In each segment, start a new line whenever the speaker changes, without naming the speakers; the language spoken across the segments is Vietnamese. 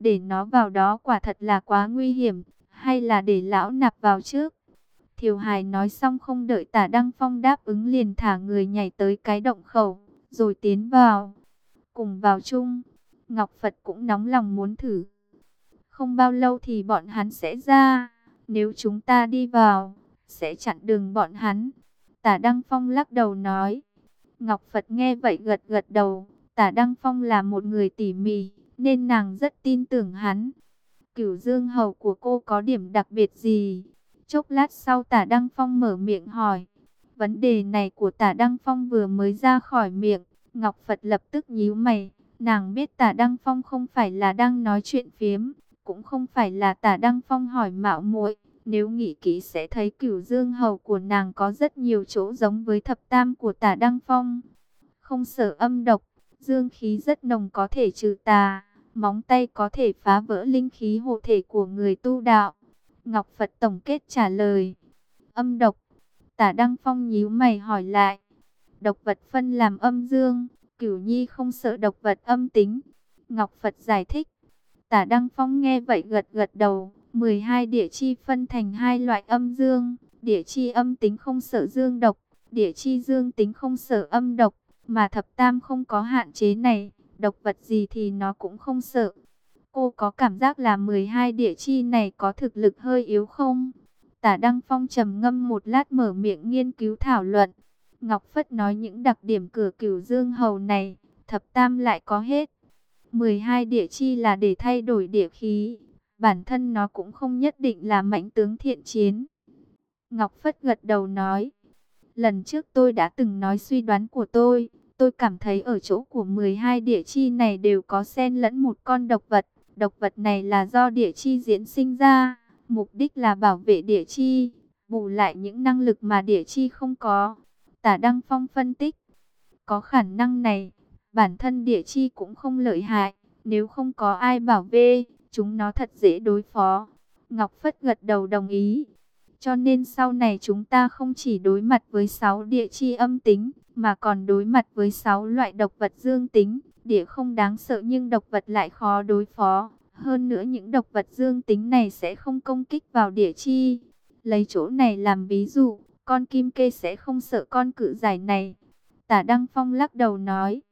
Để nó vào đó quả thật là quá nguy hiểm, hay là để lão nạp vào trước? Thiều Hải nói xong không đợi tả Đăng Phong đáp ứng liền thả người nhảy tới cái động khẩu, rồi tiến vào. Cùng vào chung, Ngọc Phật cũng nóng lòng muốn thử. Không bao lâu thì bọn hắn sẽ ra, nếu chúng ta đi vào, sẽ chặn đường bọn hắn. Tả Đăng Phong lắc đầu nói. Ngọc Phật nghe vậy gật gật đầu, tả Đăng Phong là một người tỉ mỉ, nên nàng rất tin tưởng hắn. Cửu dương hầu của cô có điểm đặc biệt gì? Chốc lát sau tả Đăng Phong mở miệng hỏi. Vấn đề này của tả Đăng Phong vừa mới ra khỏi miệng. Ngọc Phật lập tức nhíu mày. Nàng biết tả Đăng Phong không phải là đang nói chuyện phiếm. Cũng không phải là tả Đăng Phong hỏi mạo muội Nếu nghĩ kỹ sẽ thấy cửu dương hầu của nàng có rất nhiều chỗ giống với thập tam của tả Đăng Phong. Không sợ âm độc, dương khí rất nồng có thể trừ tà móng tay có thể phá vỡ linh khí hộ thể của người tu đạo. Ngọc Phật tổng kết trả lời. Âm độc. Tả Đăng Phong nhíu mày hỏi lại. Độc vật phân làm âm dương. Cửu Nhi không sợ độc vật âm tính. Ngọc Phật giải thích. Tả Đăng Phong nghe vậy gật gật đầu. 12 địa chi phân thành hai loại âm dương. Địa chi âm tính không sợ dương độc. Địa chi dương tính không sợ âm độc. Mà thập tam không có hạn chế này độc vật gì thì nó cũng không sợ. Cô có cảm giác là 12 địa chi này có thực lực hơi yếu không? Tả Đăng Phong trầm ngâm một lát mở miệng nghiên cứu thảo luận. Ngọc Phất nói những đặc điểm cửa cửu dương hầu này, thập tam lại có hết. 12 địa chi là để thay đổi địa khí, bản thân nó cũng không nhất định là mãnh tướng thiện chiến. Ngọc Phất gật đầu nói, lần trước tôi đã từng nói suy đoán của tôi, Tôi cảm thấy ở chỗ của 12 địa chi này đều có xen lẫn một con độc vật. Độc vật này là do địa chi diễn sinh ra, mục đích là bảo vệ địa chi, bù lại những năng lực mà địa chi không có. Tả Đăng Phong phân tích, có khả năng này, bản thân địa chi cũng không lợi hại, nếu không có ai bảo vệ, chúng nó thật dễ đối phó. Ngọc Phất gật đầu đồng ý. Cho nên sau này chúng ta không chỉ đối mặt với 6 địa chi âm tính, mà còn đối mặt với 6 loại độc vật dương tính. Địa không đáng sợ nhưng độc vật lại khó đối phó. Hơn nữa những độc vật dương tính này sẽ không công kích vào địa chi. Lấy chỗ này làm ví dụ, con kim kê sẽ không sợ con cự giải này. Tả Đăng Phong lắc đầu nói.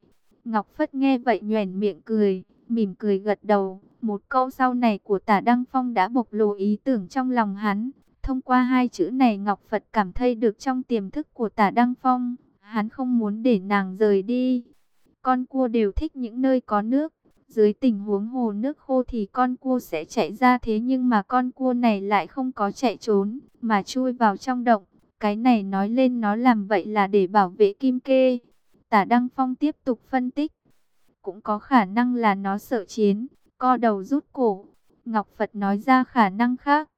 Ngọc Phất nghe vậy nhoèn miệng cười, mỉm cười gật đầu. Một câu sau này của tả Đăng Phong đã bộc lộ ý tưởng trong lòng hắn. Thông qua hai chữ này Ngọc Phật cảm thấy được trong tiềm thức của tả Đăng Phong. Hắn không muốn để nàng rời đi. Con cua đều thích những nơi có nước. Dưới tình huống hồ nước khô thì con cua sẽ chạy ra thế nhưng mà con cua này lại không có chạy trốn, mà chui vào trong động. Cái này nói lên nó làm vậy là để bảo vệ kim kê. Tả Đăng Phong tiếp tục phân tích. Cũng có khả năng là nó sợ chiến, co đầu rút cổ. Ngọc Phật nói ra khả năng khác.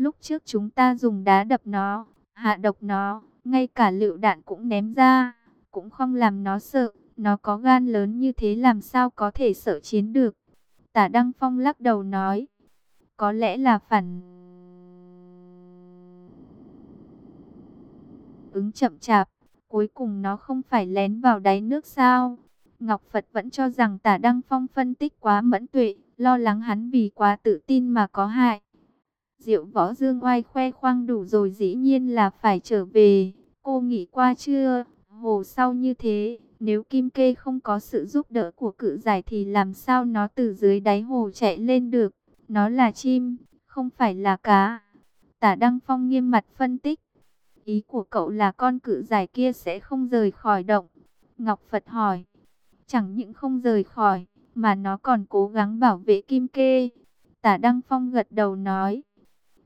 Lúc trước chúng ta dùng đá đập nó, hạ độc nó, ngay cả lựu đạn cũng ném ra, cũng không làm nó sợ, nó có gan lớn như thế làm sao có thể sợ chiến được. Tả Đăng Phong lắc đầu nói, có lẽ là phản ứng chậm chạp, cuối cùng nó không phải lén vào đáy nước sao. Ngọc Phật vẫn cho rằng tả Đăng Phong phân tích quá mẫn tuệ, lo lắng hắn vì quá tự tin mà có hại. Diệu võ dương oai khoe khoang đủ rồi dĩ nhiên là phải trở về. Cô nghĩ qua chưa? Hồ sau như thế, nếu Kim Kê không có sự giúp đỡ của cự giải thì làm sao nó từ dưới đáy hồ chạy lên được? Nó là chim, không phải là cá. Tả Đăng Phong nghiêm mặt phân tích. Ý của cậu là con cự giải kia sẽ không rời khỏi động. Ngọc Phật hỏi. Chẳng những không rời khỏi, mà nó còn cố gắng bảo vệ Kim Kê. Tả Đăng Phong gật đầu nói.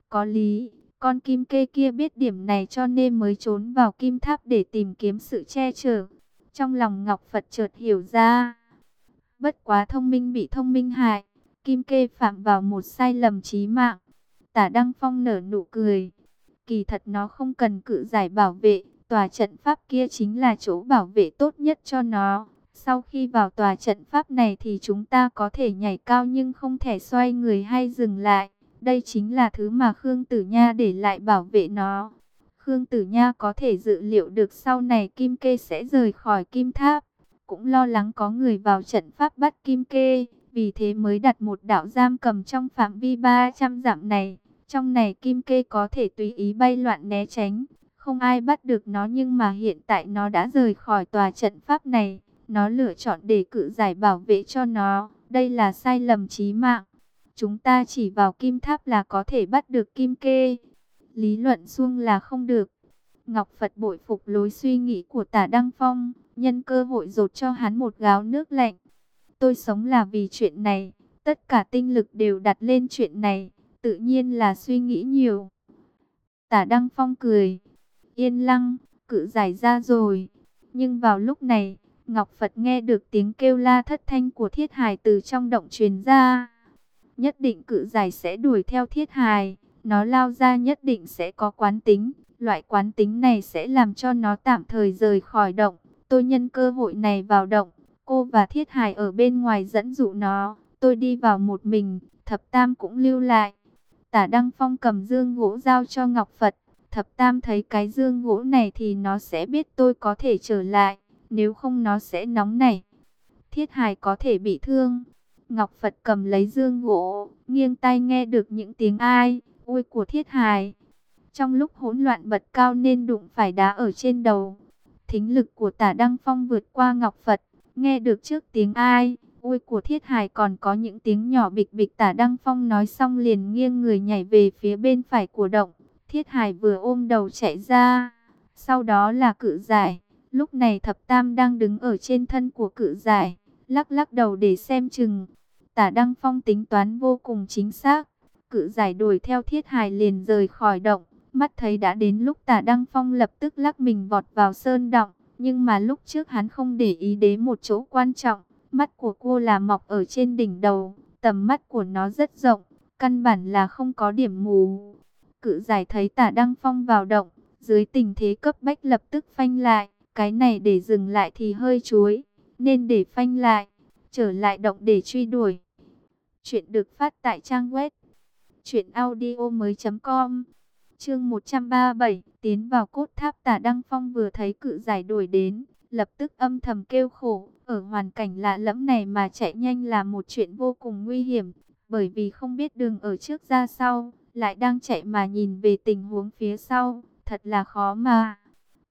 Có lý, con kim kê kia biết điểm này cho nên mới trốn vào kim tháp để tìm kiếm sự che chở. Trong lòng Ngọc Phật chợt hiểu ra. Bất quá thông minh bị thông minh hại, kim kê phạm vào một sai lầm chí mạng. Tả Đăng Phong nở nụ cười. Kỳ thật nó không cần cự giải bảo vệ, tòa trận pháp kia chính là chỗ bảo vệ tốt nhất cho nó. Sau khi vào tòa trận pháp này thì chúng ta có thể nhảy cao nhưng không thể xoay người hay dừng lại. Đây chính là thứ mà Khương Tử Nha để lại bảo vệ nó. Khương Tử Nha có thể dự liệu được sau này Kim Kê sẽ rời khỏi Kim Tháp. Cũng lo lắng có người vào trận pháp bắt Kim Kê. Vì thế mới đặt một đạo giam cầm trong phạm vi 300 dặm này. Trong này kim kê có thể tùy ý bay loạn né tránh. Không ai bắt được nó nhưng mà hiện tại nó đã rời khỏi tòa trận pháp này. Nó lựa chọn để cự giải bảo vệ cho nó. Đây là sai lầm chí mạng. Chúng ta chỉ vào kim tháp là có thể bắt được kim kê. Lý luận xuông là không được. Ngọc Phật bội phục lối suy nghĩ của tả Đăng Phong. Nhân cơ hội rột cho hắn một gáo nước lạnh. Tôi sống là vì chuyện này. Tất cả tinh lực đều đặt lên chuyện này. Tự nhiên là suy nghĩ nhiều. Tả Đăng Phong cười. Yên lăng, cự giải ra rồi. Nhưng vào lúc này, Ngọc Phật nghe được tiếng kêu la thất thanh của thiết hài từ trong động truyền ra. Nhất định cự giải sẽ đuổi theo thiết hài. Nó lao ra nhất định sẽ có quán tính. Loại quán tính này sẽ làm cho nó tạm thời rời khỏi động. Tôi nhân cơ hội này vào động. Cô và thiết hài ở bên ngoài dẫn dụ nó. Tôi đi vào một mình. Thập Tam cũng lưu lại. Tả Đăng Phong cầm dương gỗ giao cho Ngọc Phật. Thập Tam thấy cái dương gỗ này thì nó sẽ biết tôi có thể trở lại. Nếu không nó sẽ nóng này. Thiết hài có thể bị thương. Ngọc Phật cầm lấy dương gỗ, nghiêng tay nghe được những tiếng ai, ui của thiết hài. Trong lúc hỗn loạn bật cao nên đụng phải đá ở trên đầu. Thính lực của tả Đăng Phong vượt qua Ngọc Phật, nghe được trước tiếng ai, ui của thiết hài còn có những tiếng nhỏ bịch bịch tả Đăng Phong nói xong liền nghiêng người nhảy về phía bên phải của động. Thiết hài vừa ôm đầu chạy ra, sau đó là cự giải. Lúc này thập tam đang đứng ở trên thân của cự giải, lắc lắc đầu để xem chừng. Tả Đăng Phong tính toán vô cùng chính xác. Cự giải đuổi theo thiết hài liền rời khỏi động. Mắt thấy đã đến lúc tả Đăng Phong lập tức lắc mình vọt vào sơn động. Nhưng mà lúc trước hắn không để ý đến một chỗ quan trọng. Mắt của cô là mọc ở trên đỉnh đầu. Tầm mắt của nó rất rộng. Căn bản là không có điểm mù. Cự giải thấy tả Đăng Phong vào động. Dưới tình thế cấp bách lập tức phanh lại. Cái này để dừng lại thì hơi chuối. Nên để phanh lại. Trở lại động để truy đuổi. Chuyện được phát tại trang web truyệnaudiomoi.com. Chương 137, tiến vào cốt tháp Tả Đăng Phong vừa thấy cự giải đuổi đến, lập tức âm thầm kêu khổ, ở hoàn cảnh lạ lẫm này mà chạy nhanh là một chuyện vô cùng nguy hiểm, bởi vì không biết đường ở trước ra sau, lại đang chạy mà nhìn về tình huống phía sau, thật là khó mà.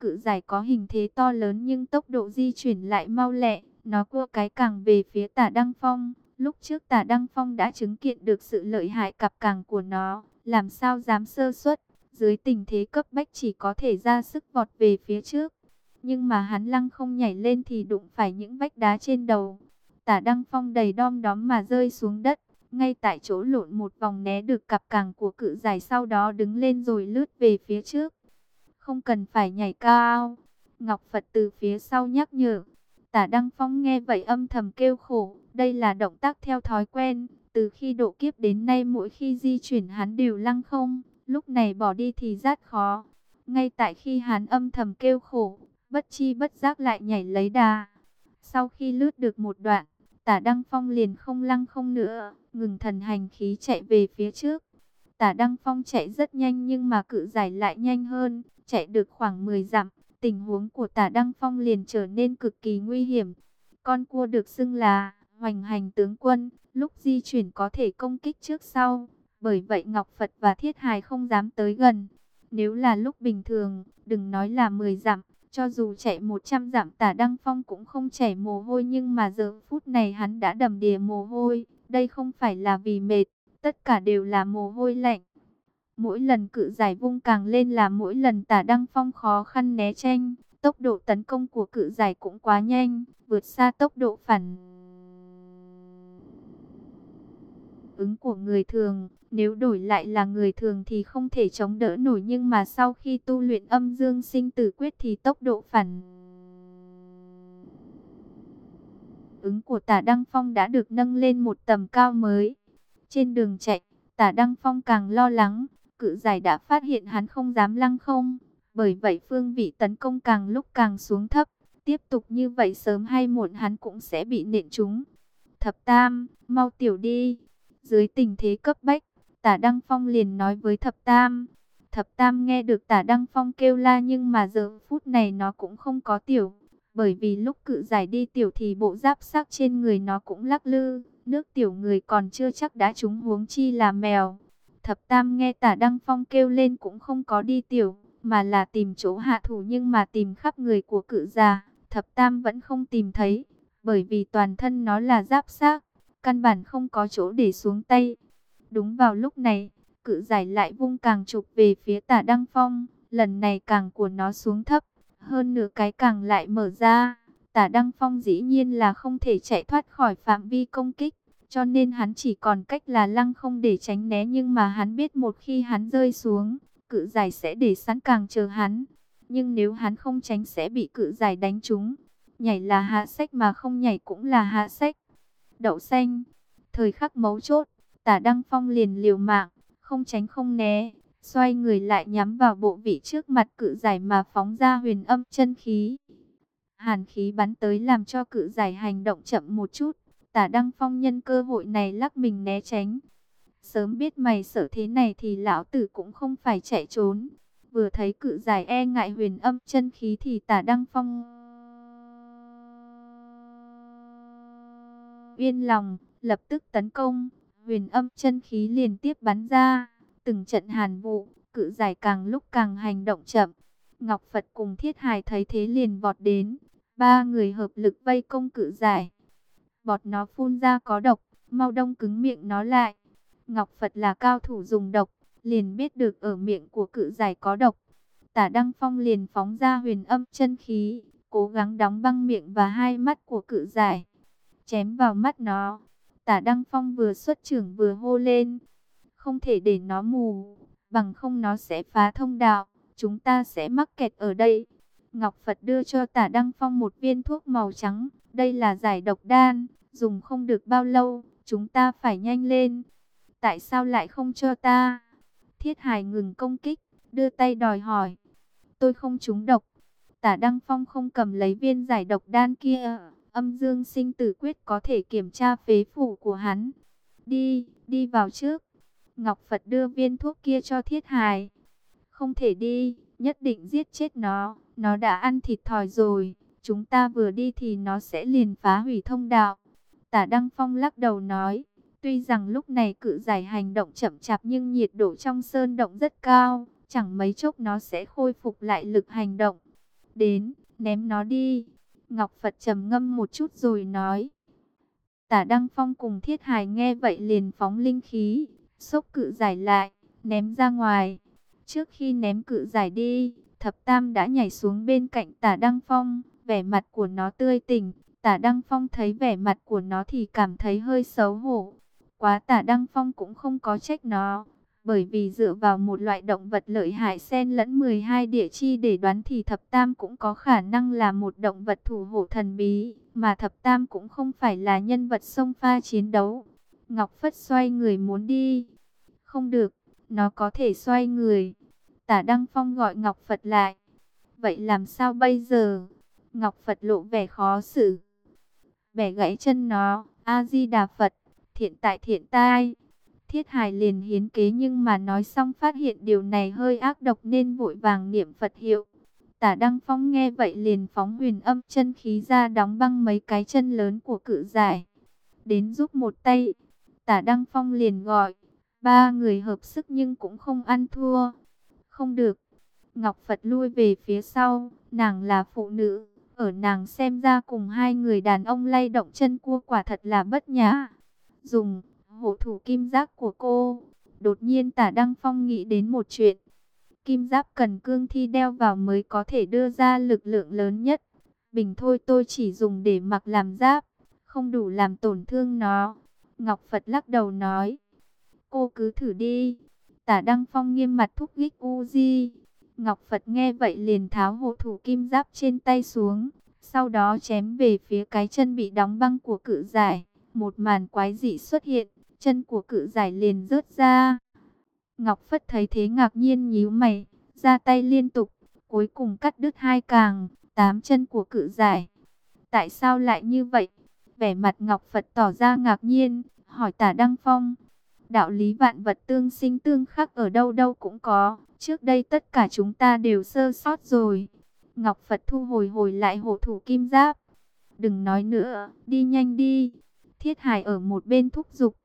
Cự giải có hình thế to lớn nhưng tốc độ di chuyển lại mau lẹ, nó cua cái càng về phía Tả Đăng Phong Lúc trước tả Đăng Phong đã chứng kiện được sự lợi hại cặp càng của nó, làm sao dám sơ suất, dưới tình thế cấp bách chỉ có thể ra sức vọt về phía trước. Nhưng mà hắn lăng không nhảy lên thì đụng phải những vách đá trên đầu. Tả Đăng Phong đầy đom đóm mà rơi xuống đất, ngay tại chỗ lộn một vòng né được cặp càng của cự giải sau đó đứng lên rồi lướt về phía trước. Không cần phải nhảy cao. Ngọc Phật từ phía sau nhắc nhở. Tả Đăng Phong nghe vậy âm thầm kêu khổ. Đây là động tác theo thói quen, từ khi độ kiếp đến nay mỗi khi di chuyển hắn đều lăng không, lúc này bỏ đi thì rất khó. Ngay tại khi hắn âm thầm kêu khổ, bất chi bất giác lại nhảy lấy đà. Sau khi lướt được một đoạn, tả Đăng Phong liền không lăng không nữa, ngừng thần hành khí chạy về phía trước. Tả Đăng Phong chạy rất nhanh nhưng mà cự giải lại nhanh hơn, chạy được khoảng 10 dặm. Tình huống của tả Đăng Phong liền trở nên cực kỳ nguy hiểm. Con cua được xưng là hoành hành tướng quân, lúc di chuyển có thể công kích trước sau. Bởi vậy Ngọc Phật và Thiết Hài không dám tới gần. Nếu là lúc bình thường, đừng nói là 10 dặm, cho dù chạy 100 dặm tả Đăng Phong cũng không chảy mồ hôi nhưng mà giờ phút này hắn đã đầm đìa mồ hôi. Đây không phải là vì mệt, tất cả đều là mồ hôi lạnh. Mỗi lần cự giải vung càng lên là mỗi lần tả Đăng Phong khó khăn né tranh. Tốc độ tấn công của cự giải cũng quá nhanh, vượt xa tốc độ phản ứng của người thường. Nếu đổi lại là người thường thì không thể chống đỡ nổi nhưng mà sau khi tu luyện âm dương sinh tử quyết thì tốc độ phản ứng của tả Đăng Phong đã được nâng lên một tầm cao mới. Trên đường chạy, tả Đăng Phong càng lo lắng, cự giải đã phát hiện hắn không dám lăng không. Bởi vậy phương vị tấn công càng lúc càng xuống thấp. Tiếp tục như vậy sớm hay muộn hắn cũng sẽ bị nện trúng. Thập Tam, mau tiểu đi. Dưới tình thế cấp bách, tả Đăng Phong liền nói với Thập Tam. Thập Tam nghe được tả Đăng Phong kêu la nhưng mà giờ phút này nó cũng không có tiểu. Bởi vì lúc cự giải đi tiểu thì bộ giáp sắc trên người nó cũng lắc lư. Nước tiểu người còn chưa chắc đã trúng huống chi là mèo. Thập Tam nghe tả Đăng Phong kêu lên cũng không có đi tiểu, mà là tìm chỗ hạ thủ nhưng mà tìm khắp người của cự già. Thập Tam vẫn không tìm thấy, bởi vì toàn thân nó là giáp xác, căn bản không có chỗ để xuống tay. Đúng vào lúc này, cự giải lại vung càng chụp về phía tả Đăng Phong, lần này càng của nó xuống thấp, hơn nửa cái càng lại mở ra. Tả Đăng Phong dĩ nhiên là không thể chạy thoát khỏi phạm vi công kích, cho nên hắn chỉ còn cách là lăng không để tránh né nhưng mà hắn biết một khi hắn rơi xuống, cự giải sẽ để sẵn càng chờ hắn. Nhưng nếu hắn không tránh sẽ bị cự giải đánh trúng. Nhảy là hạ sách mà không nhảy cũng là hạ sách. Đậu xanh, thời khắc mấu chốt, tả Đăng Phong liền liều mạng, không tránh không né, xoay người lại nhắm vào bộ vị trước mặt cự giải mà phóng ra huyền âm chân khí. Hàn khí bắn tới làm cho cự giải hành động chậm một chút, tả Đăng Phong nhân cơ hội này lắc mình né tránh. Sớm biết mày sợ thế này thì lão tử cũng không phải chạy trốn. Vừa thấy cự giải e ngại huyền âm chân khí thì tả Đăng Phong... Yên lòng, lập tức tấn công, huyền âm chân khí liền tiếp bắn ra, từng trận hàn vụ, cự giải càng lúc càng hành động chậm. Ngọc Phật cùng Thiết hài thấy thế liền vọt đến, ba người hợp lực vây công cự giải. Bọt nó phun ra có độc, mau đông cứng miệng nó lại. Ngọc Phật là cao thủ dùng độc, liền biết được ở miệng của cự giải có độc. Tả Đăng Phong liền phóng ra huyền âm chân khí, cố gắng đóng băng miệng và hai mắt của cự giải. Chém vào mắt nó, tả Đăng Phong vừa xuất trưởng vừa hô lên. Không thể để nó mù, bằng không nó sẽ phá thông đạo, chúng ta sẽ mắc kẹt ở đây. Ngọc Phật đưa cho tả Đăng Phong một viên thuốc màu trắng, đây là giải độc đan, dùng không được bao lâu, chúng ta phải nhanh lên. Tại sao lại không cho ta? Thiết Hải ngừng công kích, đưa tay đòi hỏi. Tôi không trúng độc. Tả Đăng Phong không cầm lấy viên giải độc đan kia. Âm dương sinh tử quyết có thể kiểm tra phế phủ của hắn. Đi, đi vào trước. Ngọc Phật đưa viên thuốc kia cho Thiết Hải. Không thể đi, nhất định giết chết nó. Nó đã ăn thịt thòi rồi. Chúng ta vừa đi thì nó sẽ liền phá hủy thông đạo. Tả Đăng Phong lắc đầu nói. Tuy rằng lúc này cự giải hành động chậm chạp nhưng nhiệt độ trong sơn động rất cao, chẳng mấy chốc nó sẽ khôi phục lại lực hành động. Đến, ném nó đi. Ngọc Phật trầm ngâm một chút rồi nói. Tả Đăng Phong cùng Thiết Hải nghe vậy liền phóng linh khí, xốc cự giải lại, ném ra ngoài. Trước khi ném cự giải đi, Thập Tam đã nhảy xuống bên cạnh Tả Đăng Phong, vẻ mặt của nó tươi tỉnh. Tả Đăng Phong thấy vẻ mặt của nó thì cảm thấy hơi xấu hổ quá tả Đăng Phong cũng không có trách nó. Bởi vì dựa vào một loại động vật lợi hại xen lẫn 12 địa chi để đoán thì thập tam cũng có khả năng là một động vật thủ hộ thần bí, mà thập tam cũng không phải là nhân vật sông pha chiến đấu. Ngọc Phất xoay người muốn đi. Không được, nó có thể xoay người. Tả Đăng Phong gọi Ngọc Phật lại. Vậy làm sao bây giờ? Ngọc Phật lộ vẻ khó xử. Bẻ gãy chân nó, A-di-đà Phật thiện tại thiện tai. Thiết hài liền hiến kế nhưng mà nói xong phát hiện điều này hơi ác độc nên vội vàng niệm Phật hiệu. Tả Đăng Phong nghe vậy liền phóng huyền âm chân khí ra đóng băng mấy cái chân lớn của cự giải. Đến giúp một tay, tả Đăng Phong liền gọi, ba người hợp sức nhưng cũng không ăn thua. Không được, Ngọc Phật lui về phía sau, nàng là phụ nữ, ở nàng xem ra cùng hai người đàn ông lay động chân cua quả thật là bất nhã dùng hộ thủ kim giáp của cô. Đột nhiên tả Đăng Phong nghĩ đến một chuyện. Kim giáp cần cương thi đeo vào mới có thể đưa ra lực lượng lớn nhất. Bình thôi tôi chỉ dùng để mặc làm giáp, không đủ làm tổn thương nó. Ngọc Phật lắc đầu nói. Cô cứ thử đi. Tả Đăng Phong nghiêm mặt thúc gích Uzi. Ngọc Phật nghe vậy liền tháo hộ thủ kim giáp trên tay xuống. Sau đó chém về phía cái chân bị đóng băng của cự giải một màn quái dị xuất hiện, chân của cự giải liền rớt ra. Ngọc Phất thấy thế ngạc nhiên nhíu mày, ra tay liên tục, cuối cùng cắt đứt hai càng, tám chân của cự giải. Tại sao lại như vậy? Vẻ mặt Ngọc Phật tỏ ra ngạc nhiên, hỏi tả Đăng Phong. Đạo lý vạn vật tương sinh tương khắc ở đâu đâu cũng có, trước đây tất cả chúng ta đều sơ sót rồi. Ngọc Phật thu hồi hồi lại hộ thủ kim giáp. Đừng nói nữa, đi nhanh đi. Thiết Hải ở một bên thúc giục.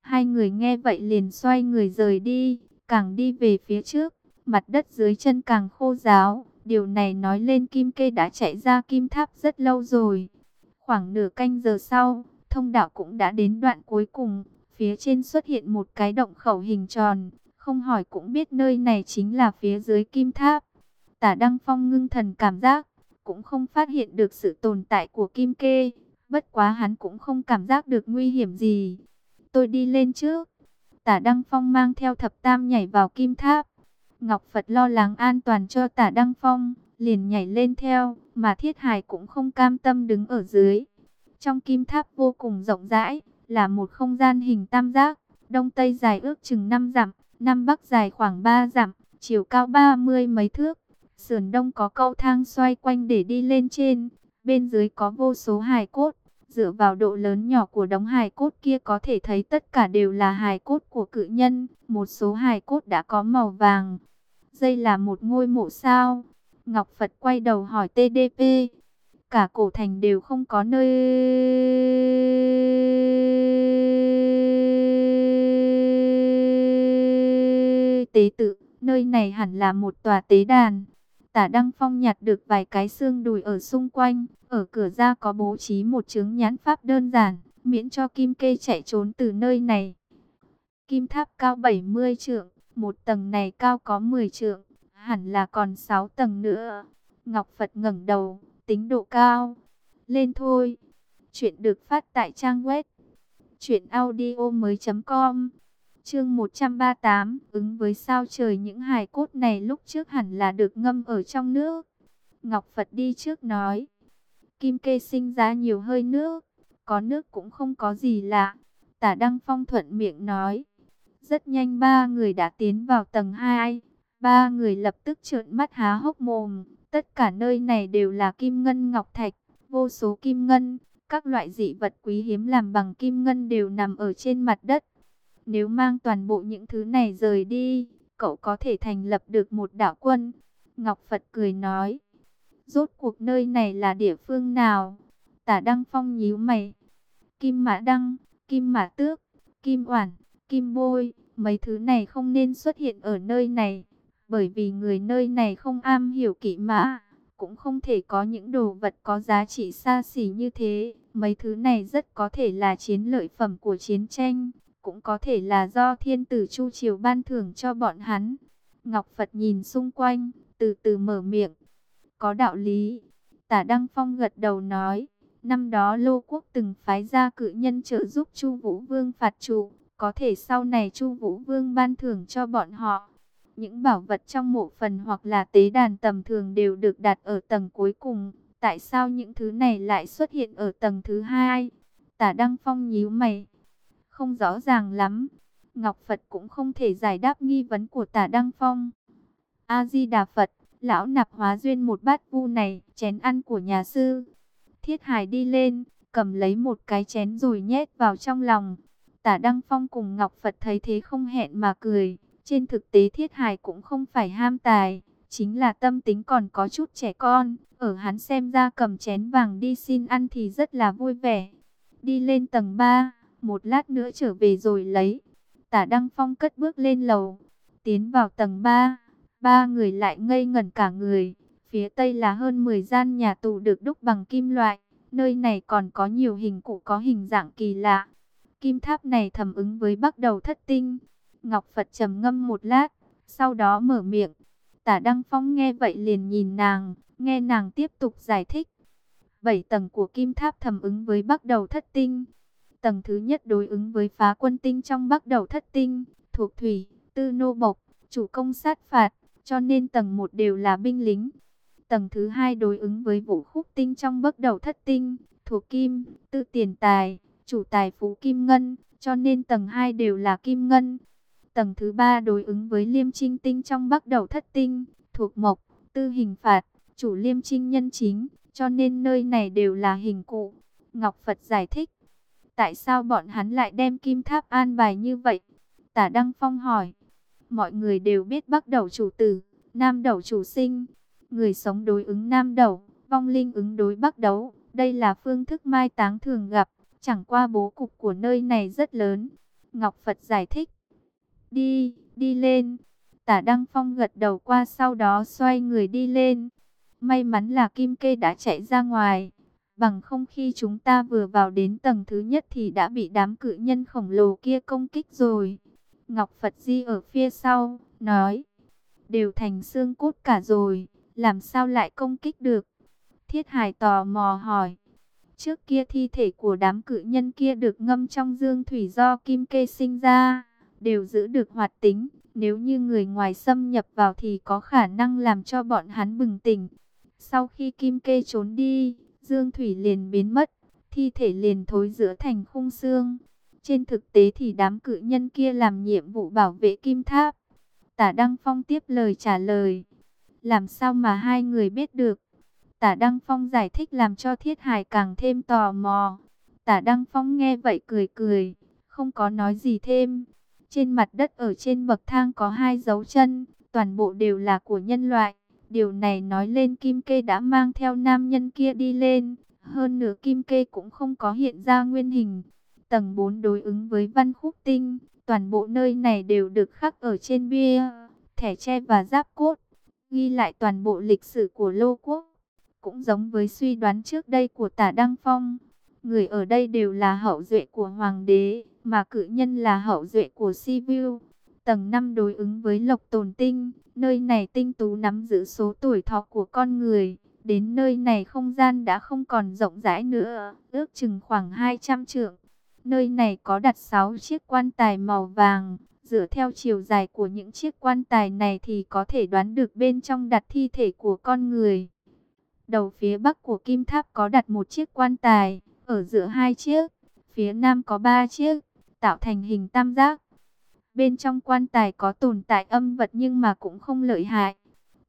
Hai người nghe vậy liền xoay người rời đi, càng đi về phía trước, mặt đất dưới chân càng khô ráo. Điều này nói lên Kim Kê đã chạy ra Kim Tháp rất lâu rồi. Khoảng nửa canh giờ sau, thông đạo cũng đã đến đoạn cuối cùng. Phía trên xuất hiện một cái động khẩu hình tròn. Không hỏi cũng biết nơi này chính là phía dưới Kim Tháp. Tả Đăng Phong ngưng thần cảm giác, cũng không phát hiện được sự tồn tại của Kim Kê. Bất quá hắn cũng không cảm giác được nguy hiểm gì. Tôi đi lên trước. Tả Đăng Phong mang theo thập tam nhảy vào Kim Tháp. Ngọc Phật lo lắng an toàn cho tả Đăng Phong, liền nhảy lên theo, mà Thiết Hải cũng không cam tâm đứng ở dưới. Trong kim tháp vô cùng rộng rãi, là một không gian hình tam giác, đông tây dài ước chừng 5 dặm, nam bắc dài khoảng 3 dặm, chiều cao 30 mấy thước. Sườn đông có cầu thang xoay quanh để đi lên trên, bên dưới có vô số hài cốt. Dựa vào độ lớn nhỏ của đống hài cốt kia có thể thấy tất cả đều là hài cốt của cự nhân, một số hài cốt đã có màu vàng. Đây là một ngôi mộ sao? Ngọc Phật quay đầu hỏi TDP. Cả cổ thành đều không có nơi... Tế tự, nơi này hẳn là một tòa tế đàn. Tả Đăng Phong nhặt được vài cái xương đùi ở xung quanh. Ở cửa ra có bố trí một chứng nhãn pháp đơn giản, miễn cho Kim Kê chạy trốn từ nơi này. Kim tháp cao 70 trượng, một tầng này cao có 10 trượng, hẳn là còn 6 tầng nữa. Ngọc Phật ngẩng đầu, tính độ cao. Lên thôi. Chuyện được phát tại trang web truyệnaudiomoi.com. Chương 138, ứng với sao trời những hài cốt này lúc trước hẳn là được ngâm ở trong nước. Ngọc Phật đi trước nói, Kim Kê sinh ra nhiều hơi nước, có nước cũng không có gì lạ. Tả Đăng Phong thuận miệng nói, rất nhanh ba người đã tiến vào tầng 2. Ba người lập tức trợn mắt há hốc mồm. Tất cả nơi này đều là kim ngân ngọc thạch, vô số kim ngân. Các loại dị vật quý hiếm làm bằng kim ngân đều nằm ở trên mặt đất. Nếu mang toàn bộ những thứ này rời đi, cậu có thể thành lập được một đạo quân. Ngọc Phật cười nói, rốt cuộc nơi này là địa phương nào? Tả Đăng Phong nhíu mày. Kim Mã Đăng, Kim Mã Tước, Kim Oản, Kim Bôi, mấy thứ này không nên xuất hiện ở nơi này bởi vì người nơi này không am hiểu kỵ mã, cũng không thể có những đồ vật có giá trị xa xỉ như thế. Mấy thứ này rất có thể là chiến lợi phẩm của chiến tranh, cũng có thể là do thiên tử Chu Triều ban thưởng cho bọn hắn. Ngọc Phật nhìn xung quanh, từ từ mở miệng. Có đạo lý. Tả Đăng Phong gật đầu nói, năm đó Lô Quốc từng phái ra cự nhân trợ giúp Chu Vũ Vương phạt trụ, có thể sau này Chu Vũ Vương ban thưởng cho bọn họ. Những bảo vật trong mộ phần hoặc là tế đàn tầm thường đều được đặt ở tầng cuối cùng. Tại sao những thứ này lại xuất hiện ở tầng thứ hai? Tả Đăng Phong nhíu mày. Không rõ ràng lắm. Ngọc Phật cũng không thể giải đáp nghi vấn của tả Đăng Phong. A-di-đà Phật, lão nạp hóa duyên một bát vu này, chén ăn của nhà sư. Thiết Hải đi lên, cầm lấy một cái chén rồi nhét vào trong lòng. Tả Đăng Phong cùng Ngọc Phật thấy thế không hẹn mà cười. Trên thực tế Thiết hài cũng không phải ham tài, chính là tâm tính còn có chút trẻ con. Ở hắn xem ra cầm chén vàng đi xin ăn thì rất là vui vẻ. Đi lên tầng 3, một lát nữa trở về rồi lấy. Tả Đăng Phong cất bước lên lầu, tiến vào tầng 3. Ba người lại ngây ngẩn cả người. Phía tây là hơn 10 gian nhà tù được đúc bằng kim loại. Nơi này còn có nhiều hình cụ có hình dạng kỳ lạ. Kim tháp này thầm ứng với bắt đầu thất tinh. Ngọc Phật trầm ngâm một lát, sau đó mở miệng. Tả Đăng Phong nghe vậy liền nhìn nàng, nghe nàng tiếp tục giải thích. Bảy tầng của kim tháp thầm ứng với bắt đầu thất tinh. Tầng thứ nhất đối ứng với phá quân tinh trong bắt đầu thất tinh, thuộc thủy, tư nô bộc, chủ công sát phạt, cho nên tầng một đều là binh lính. Tầng thứ hai đối ứng với vũ khúc tinh trong bắt đầu thất tinh, thuộc kim, tư tiền tài, chủ tài phú kim ngân, cho nên tầng hai đều là kim ngân. Tầng thứ ba đối ứng với liêm trinh tinh trong bắc đầu thất tinh, thuộc mộc, tư hình phạt, chủ liêm trinh nhân chính, cho nên nơi này đều là hình cụ. Ngọc Phật giải thích, tại sao bọn hắn lại đem kim tháp an bài như vậy? Tả Đăng Phong hỏi, mọi người đều biết bắc đầu chủ tử, nam đầu chủ sinh, người sống đối ứng nam đầu, vong linh ứng đối bắc đấu. Đây là phương thức mai táng thường gặp, Chẳng qua bố cục của nơi này rất lớn. Ngọc Phật giải thích. Đi, đi lên. Tả Đăng Phong gật đầu qua sau đó xoay người đi lên. May mắn là Kim Kê đã chạy ra ngoài. Bằng không khi chúng ta vừa vào đến tầng thứ nhất thì đã bị đám cự nhân khổng lồ kia công kích rồi. Ngọc Phật Di ở phía sau, nói. Đều thành xương cốt cả rồi, làm sao lại công kích được? Thiết Hải tò mò hỏi. Trước kia thi thể của đám cự nhân kia được ngâm trong dương thủy do kim kê sinh ra, đều giữ được hoạt tính. Nếu như người ngoài xâm nhập vào thì có khả năng làm cho bọn hắn bừng tỉnh. Sau khi kim kê trốn đi, dương thủy liền biến mất, thi thể liền thối giữa thành khung xương. Trên thực tế thì đám cự nhân kia làm nhiệm vụ bảo vệ kim tháp. Tả Đăng Phong tiếp lời trả lời. Làm sao mà hai người biết được? Tả Đăng Phong giải thích làm cho Thiết Hải càng thêm tò mò. Tả Đăng Phong nghe vậy cười cười, không có nói gì thêm. Trên mặt đất ở trên bậc thang có hai dấu chân, toàn bộ đều là của nhân loại. Điều này nói lên Kim Kê đã mang theo nam nhân kia đi lên. Hơn nửa Kim Kê cũng không có hiện ra nguyên hình. Tầng 4 đối ứng với văn khúc tinh. Toàn bộ nơi này đều được khắc ở trên bia, thẻ tre và giáp cốt. Ghi lại toàn bộ lịch sử của Lô Quốc. Cũng giống với suy đoán trước đây của tả Đăng Phong. Người ở đây đều là hậu duệ của Hoàng đế, mà cự nhân là hậu duệ của Sibiu. Tầng 5 đối ứng với Lộc Tồn Tinh, nơi này tinh tú nắm giữ số tuổi thọ của con người. Đến nơi này không gian đã không còn rộng rãi nữa, ước chừng khoảng 200 trượng. Nơi này có đặt 6 chiếc quan tài màu vàng, dựa theo chiều dài của những chiếc quan tài này thì có thể đoán được bên trong đặt thi thể của con người. Đầu phía bắc của kim tháp có đặt một chiếc quan tài, ở giữa hai chiếc, phía nam có ba chiếc, tạo thành hình tam giác. Bên trong quan tài có tồn tại âm vật nhưng mà cũng không lợi hại.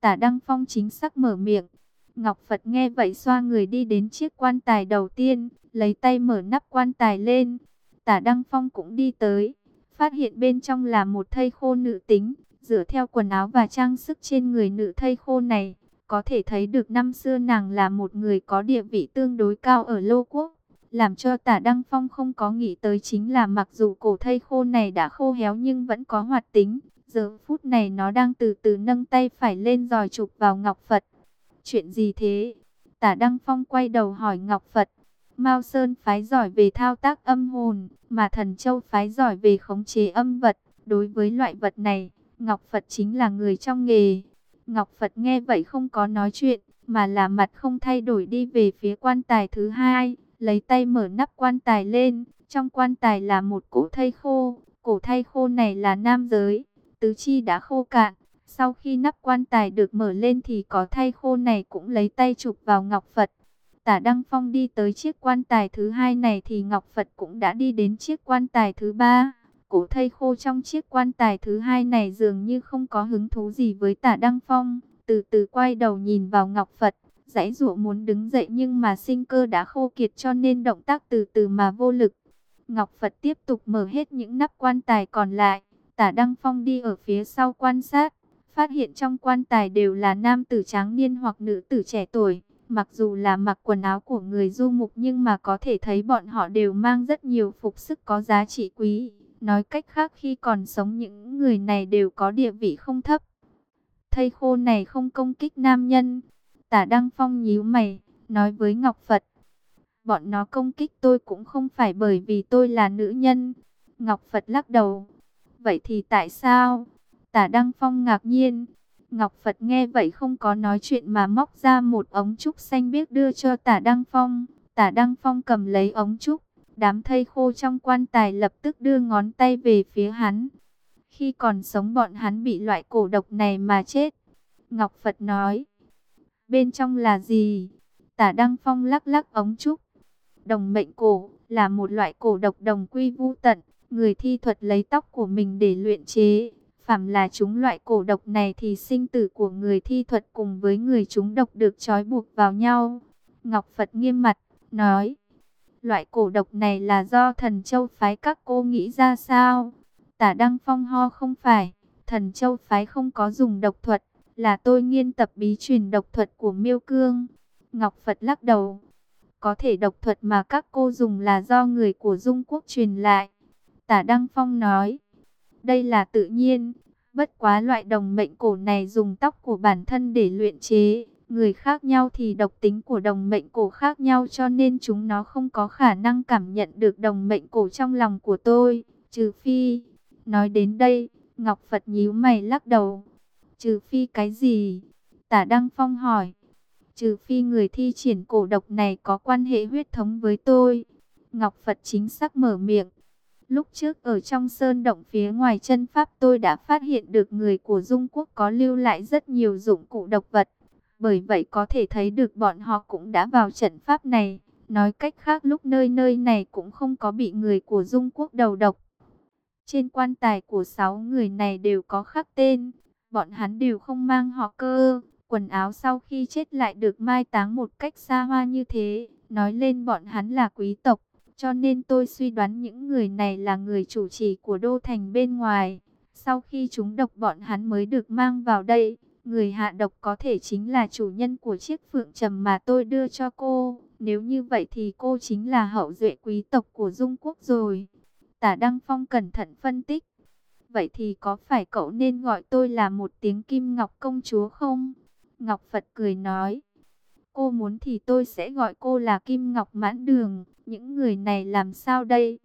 Tả Đăng Phong chính xác mở miệng. Ngọc Phật nghe vậy xoa người đi đến chiếc quan tài đầu tiên, lấy tay mở nắp quan tài lên. Tả Đăng Phong cũng đi tới, phát hiện bên trong là một thây khô nữ tính, dựa theo quần áo và trang sức trên người nữ thây khô này. Có thể thấy được năm xưa nàng là một người có địa vị tương đối cao ở Lô Quốc. Làm cho tả Đăng Phong không có nghĩ tới chính là mặc dù cổ thây khô này đã khô héo nhưng vẫn có hoạt tính. Giờ phút này nó đang từ từ nâng tay phải lên dòi chụp vào Ngọc Phật. Chuyện gì thế? Tả Đăng Phong quay đầu hỏi Ngọc Phật. Mao Sơn phái giỏi về thao tác âm hồn, mà Thần Châu phái giỏi về khống chế âm vật. Đối với loại vật này, Ngọc Phật chính là người trong nghề. Ngọc Phật nghe vậy không có nói chuyện, mà là mặt không thay đổi đi về phía quan tài thứ hai, lấy tay mở nắp quan tài lên. Trong quan tài là một cổ thây khô, cổ thây khô này là nam giới, tứ chi đã khô cạn. Sau khi nắp quan tài được mở lên thì có thây khô này cũng lấy tay chụp vào Ngọc Phật. Tả Đăng Phong đi tới chiếc quan tài thứ hai này thì Ngọc Phật cũng đã đi đến chiếc quan tài thứ ba. Cổ thây khô trong chiếc quan tài thứ hai này dường như không có hứng thú gì với tả Đăng Phong. Từ từ quay đầu nhìn vào Ngọc Phật, giãy dụa muốn đứng dậy nhưng mà sinh cơ đã khô kiệt cho nên động tác từ từ mà vô lực. Ngọc Phật tiếp tục mở hết những nắp quan tài còn lại. Tả Đăng Phong đi ở phía sau quan sát, phát hiện trong quan tài đều là nam tử tráng niên hoặc nữ tử trẻ tuổi. Mặc dù là mặc quần áo của người du mục nhưng mà có thể thấy bọn họ đều mang rất nhiều phục sức có giá trị quý. Nói cách khác khi còn sống những người này đều có địa vị không thấp. Thây khô này không công kích nam nhân. Tả Đăng Phong nhíu mày, nói với Ngọc Phật. Bọn nó công kích tôi cũng không phải bởi vì tôi là nữ nhân. Ngọc Phật lắc đầu. Vậy thì tại sao? Tả Đăng Phong ngạc nhiên. Ngọc Phật nghe vậy không có nói chuyện mà móc ra một ống trúc xanh biếc đưa cho tả Đăng Phong. Tả Đăng Phong cầm lấy ống trúc. Đám thây khô trong quan tài lập tức đưa ngón tay về phía hắn. Khi còn sống bọn hắn bị loại cổ độc này mà chết. Ngọc Phật nói. Bên trong là gì? Tả Đăng Phong lắc lắc ống trúc. Đồng mệnh cổ là một loại cổ độc đồng quy vu tận. Người thi thuật lấy tóc của mình để luyện chế. Phạm là chúng loại cổ độc này thì sinh tử của người thi thuật cùng với người chúng độc được trói buộc vào nhau. Ngọc Phật nghiêm mặt, nói. Loại cổ độc này là do thần châu phái các cô nghĩ ra sao? Tả Đăng Phong ho không phải, thần châu phái không có dùng độc thuật, là tôi nghiên tập bí truyền độc thuật của Miêu Cương. Ngọc Phật lắc đầu. có thể độc thuật mà các cô dùng là do người của Dung Quốc truyền lại. Tả Đăng Phong nói, đây là tự nhiên, bất quá loại đồng mệnh cổ này dùng tóc của bản thân để luyện chế. Người khác nhau thì độc tính của đồng mệnh cổ khác nhau cho nên chúng nó không có khả năng cảm nhận được đồng mệnh cổ trong lòng của tôi, trừ phi. Nói đến đây, Ngọc Phật nhíu mày lắc đầu. Trừ phi cái gì? Tả Đăng Phong hỏi. Trừ phi người thi triển cổ độc này có quan hệ huyết thống với tôi. Ngọc Phật chính xác mở miệng. Lúc trước ở trong sơn động phía ngoài chân Pháp tôi đã phát hiện được người của Dung Quốc có lưu lại rất nhiều dụng cụ độc vật. Bởi vậy có thể thấy được bọn họ cũng đã vào trận Pháp này. Nói cách khác lúc nơi nơi này cũng không có bị người của Dung Quốc đầu độc. Trên quan tài của sáu người này đều có khắc tên. Bọn hắn đều không mang họ cơ. Quần áo sau khi chết lại được mai táng một cách xa hoa như thế. Nói lên bọn hắn là quý tộc. Cho nên tôi suy đoán những người này là người chủ trì của đô thành bên ngoài. Sau khi chúng độc bọn hắn mới được mang vào đây. Người hạ độc có thể chính là chủ nhân của chiếc phượng trầm mà tôi đưa cho cô. Nếu như vậy thì cô chính là hậu duệ quý tộc của Dung Quốc rồi. Tả Đăng Phong cẩn thận phân tích. Vậy thì có phải cậu nên gọi tôi là một tiếng Kim Ngọc Công Chúa không? Ngọc Phật cười nói. Cô muốn thì tôi sẽ gọi cô là Kim Ngọc Mãn Đường. Những người này làm sao đây?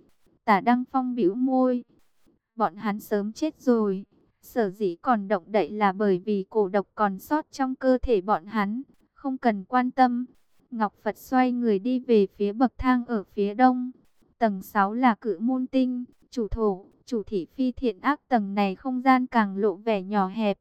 Tả Đăng Phong bĩu môi. Bọn hắn sớm chết rồi. Sở dĩ còn động đậy là bởi vì cổ độc còn sót trong cơ thể bọn hắn. Không cần quan tâm. Ngọc Phật xoay người đi về phía bậc thang ở phía đông. Tầng 6 là cự môn tinh, chủ thổ, chủ thị phi thiện ác tầng này không gian càng lộ vẻ nhỏ hẹp.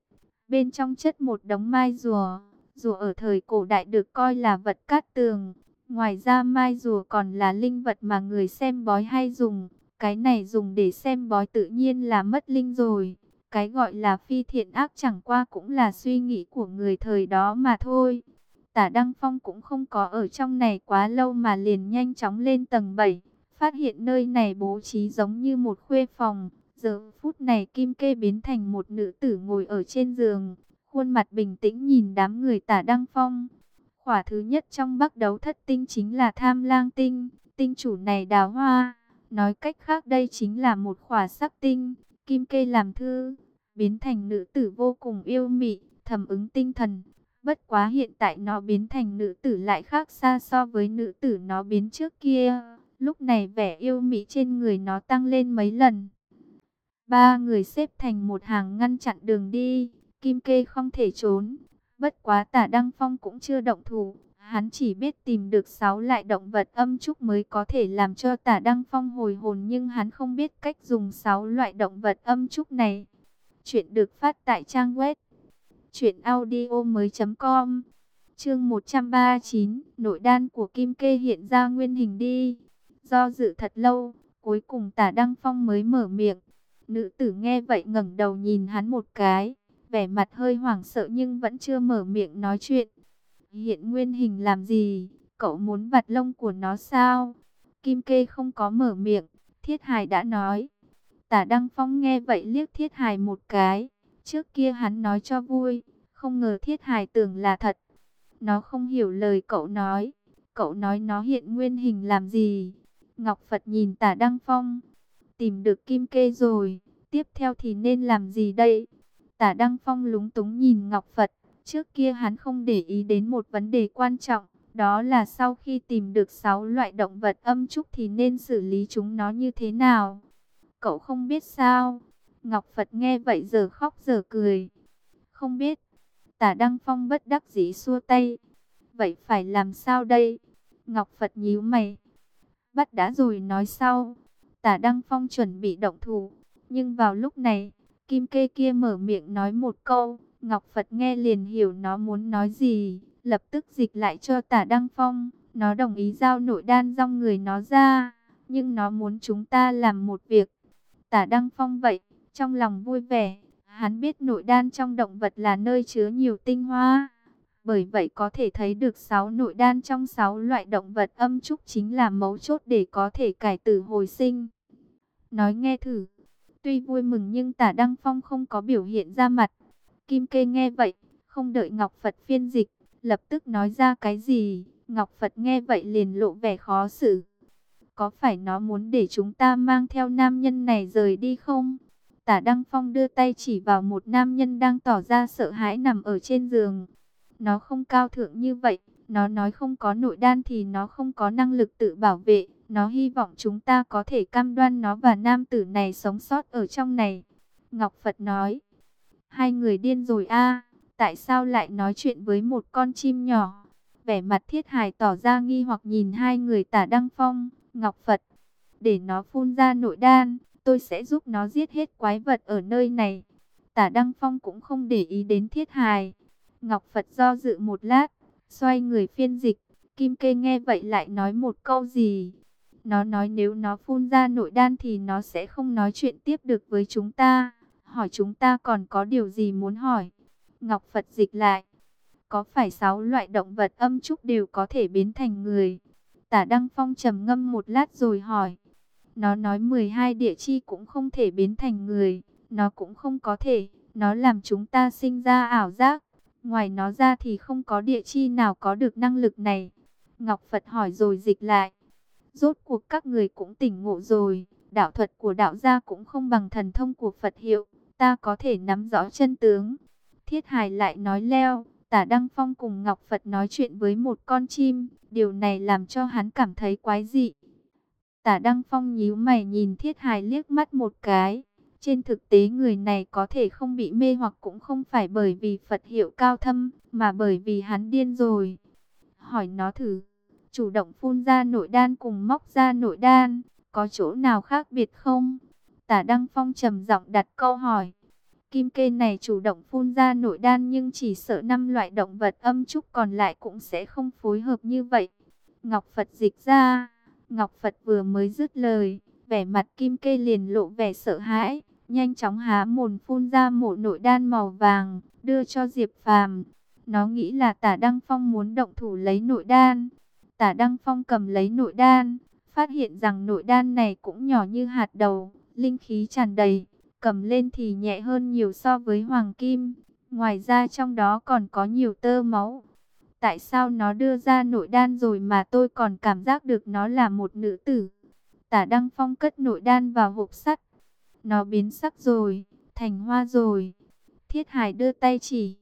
Bên trong chất một đống mai rùa, rùa ở thời cổ đại được coi là vật cát tường. Ngoài ra mai rùa còn là linh vật mà người xem bói hay dùng. Cái này dùng để xem bói tự nhiên là mất linh rồi. Cái gọi là phi thiện ác chẳng qua cũng là suy nghĩ của người thời đó mà thôi. Tả Đăng Phong cũng không có ở trong này quá lâu mà liền nhanh chóng lên tầng 7. Phát hiện nơi này bố trí giống như một khuê phòng. Giờ phút này Kim Kê biến thành một nữ tử ngồi ở trên giường. Khuôn mặt bình tĩnh nhìn đám người tả Đăng Phong. Khỏa thứ nhất trong bắc đấu thất tinh chính là tham lang tinh. Tinh chủ này đào hoa. Nói cách khác đây chính là một khỏa sắc tinh. Kim Kê làm thư. Biến thành nữ tử vô cùng yêu mị. Thầm ứng tinh thần. Bất quá hiện tại nó biến thành nữ tử lại khác xa so với nữ tử nó biến trước kia. Lúc này vẻ yêu mỹ trên người nó tăng lên mấy lần. Ba người xếp thành một hàng ngăn chặn đường đi. Kim kê không thể trốn. Bất quá tả Đăng Phong cũng chưa động thủ. Hắn chỉ biết tìm được sáu loại động vật âm trúc mới có thể làm cho tả Đăng Phong hồi hồn. Nhưng hắn không biết cách dùng sáu loại động vật âm trúc này. Chuyện được phát tại trang web. Chuyện audio mới.com Chương 139 Nội đan của Kim Kê hiện ra nguyên hình đi Do dự thật lâu, cuối cùng tả Đăng Phong mới mở miệng. Nữ tử nghe vậy ngẩng đầu nhìn hắn một cái, vẻ mặt hơi hoảng sợ nhưng vẫn chưa mở miệng nói chuyện. Hiện nguyên hình làm gì? Cậu muốn vặt lông của nó sao? Kim kê không có mở miệng, thiết hài đã nói. Tả Đăng Phong nghe vậy liếc thiết hài một cái. Trước kia hắn nói cho vui, không ngờ thiết hài tưởng là thật. Nó không hiểu lời cậu nói. Cậu nói nó hiện nguyên hình làm gì? Ngọc Phật nhìn tả Đăng Phong. Tìm được kim kê rồi. Tiếp theo thì nên làm gì đây? Tả Đăng Phong lúng túng nhìn Ngọc Phật. Trước kia hắn không để ý đến một vấn đề quan trọng. Đó là sau khi tìm được 6 loại động vật âm trúc thì nên xử lý chúng nó như thế nào? Cậu không biết sao? Ngọc Phật nghe vậy giờ khóc giờ cười. Không biết. Tả Đăng Phong bất đắc dĩ xua tay. Vậy phải làm sao đây? Ngọc Phật nhíu mày bắt đã rồi nói sau. Tả Đăng Phong chuẩn bị động thủ, nhưng vào lúc này, Kim Kê kia mở miệng nói một câu, Ngọc Phật nghe liền hiểu nó muốn nói gì, lập tức dịch lại cho Tả Đăng Phong, nó đồng ý giao nội đan rong người nó ra, nhưng nó muốn chúng ta làm một việc. Tả Đăng Phong vậy, trong lòng vui vẻ, hắn biết nội đan trong động vật là nơi chứa nhiều tinh hoa bởi vậy có thể thấy được 6 nội đan trong 6 loại động vật âm trúc chính là mấu chốt để có thể cải tử hồi sinh. Nói nghe thử. Tuy vui mừng nhưng tả Đăng Phong không có biểu hiện ra mặt. Kim kê nghe vậy, không đợi Ngọc Phật phiên dịch, lập tức nói ra cái gì. Ngọc Phật nghe vậy liền lộ vẻ khó xử. Có phải nó muốn để chúng ta mang theo nam nhân này rời đi không? Tả Đăng Phong đưa tay chỉ vào một nam nhân đang tỏ ra sợ hãi nằm ở trên giường. Nó không cao thượng như vậy. Nó nói không có nội đan thì nó không có năng lực tự bảo vệ. Nó hy vọng chúng ta có thể cam đoan nó và nam tử này sống sót ở trong này. Ngọc Phật nói. Hai người điên rồi a Tại sao lại nói chuyện với một con chim nhỏ? Vẻ mặt thiết hài tỏ ra nghi hoặc nhìn hai người tả Đăng Phong, Ngọc Phật. Để nó phun ra nội đan, tôi sẽ giúp nó giết hết quái vật ở nơi này. Tả Đăng Phong cũng không để ý đến thiết hài. Ngọc Phật do dự một lát, xoay người phiên dịch. Kim kê nghe vậy lại nói một câu gì. Nó nói nếu nó phun ra nội đan thì nó sẽ không nói chuyện tiếp được với chúng ta. Hỏi chúng ta còn có điều gì muốn hỏi. Ngọc Phật dịch lại. Có phải sáu loại động vật âm trúc đều có thể biến thành người? Tả Đăng Phong trầm ngâm một lát rồi hỏi. Nó nói 12 địa chi cũng không thể biến thành người. Nó cũng không có thể. Nó làm chúng ta sinh ra ảo giác. Ngoài nó ra thì không có địa chi nào có được năng lực này. Ngọc Phật hỏi rồi dịch lại. Rốt cuộc các người cũng tỉnh ngộ rồi. Đạo thuật của đạo gia cũng không bằng thần thông của Phật hiệu. Ta có thể nắm rõ chân tướng. Thiết Hải lại nói leo. Tả Đăng Phong cùng Ngọc Phật nói chuyện với một con chim. Điều này làm cho hắn cảm thấy quái dị. Tả Đăng Phong nhíu mày nhìn Thiết Hải liếc mắt một cái. Trên thực tế người này có thể không bị mê hoặc cũng không phải bởi vì Phật hiệu cao thâm, mà bởi vì hắn điên rồi. Hỏi nó thử, chủ động phun ra nội đan cùng móc ra nội đan, có chỗ nào khác biệt không? Tả Đăng Phong trầm giọng đặt câu hỏi. Kim kê này chủ động phun ra nội đan nhưng chỉ sợ năm loại động vật âm trúc còn lại cũng sẽ không phối hợp như vậy. Ngọc Phật dịch ra, Ngọc Phật vừa mới dứt lời, vẻ mặt Kim kê liền lộ vẻ sợ hãi, nhanh chóng há mồn phun ra một nội đan màu vàng, đưa cho Diệp Phàm. Nó nghĩ là Tả Đăng Phong muốn động thủ lấy nội đan. Tả Đăng Phong cầm lấy nội đan, phát hiện rằng nội đan này cũng nhỏ như hạt đầu, linh khí tràn đầy cầm lên thì nhẹ hơn nhiều so với hoàng kim. Ngoài ra trong đó còn có nhiều tơ máu. Tại sao nó đưa ra nội đan rồi mà tôi còn cảm giác được nó là một nữ tử? Tả Đăng Phong cất nội đan vào hộp sắt. Nó biến sắc rồi, thành hoa rồi. Thiết Hải đưa tay chỉ.